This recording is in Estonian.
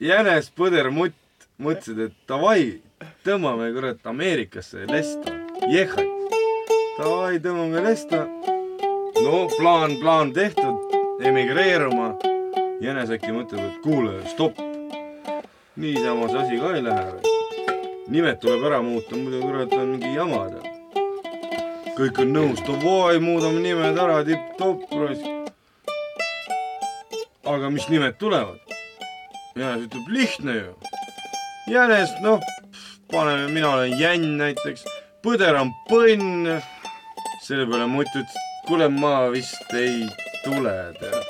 jänes, põder, mutt mõtlesid, et davai, tõmbame kurat Ameerikasse lesta, jehhat. davai, tõmbame lesta. no plaan, plaan tehtud, emigreeruma. jänes äkki mõtleb, et kuule, stopp. niisama see asi ka ei lähe. nimed tuleb ära muuta, muidu kurat on mingi jama tead. kõik on nõus, davai, muudame nimed ära, tipp-topp, raisk. aga mis nimed tulevad? Jänes ütleb, lihtne ju. jänes, noh, paneme, mina olen jänn näiteks, põder on põnn. selle peale mutt ütles, kuule, ma vist ei tule, tead.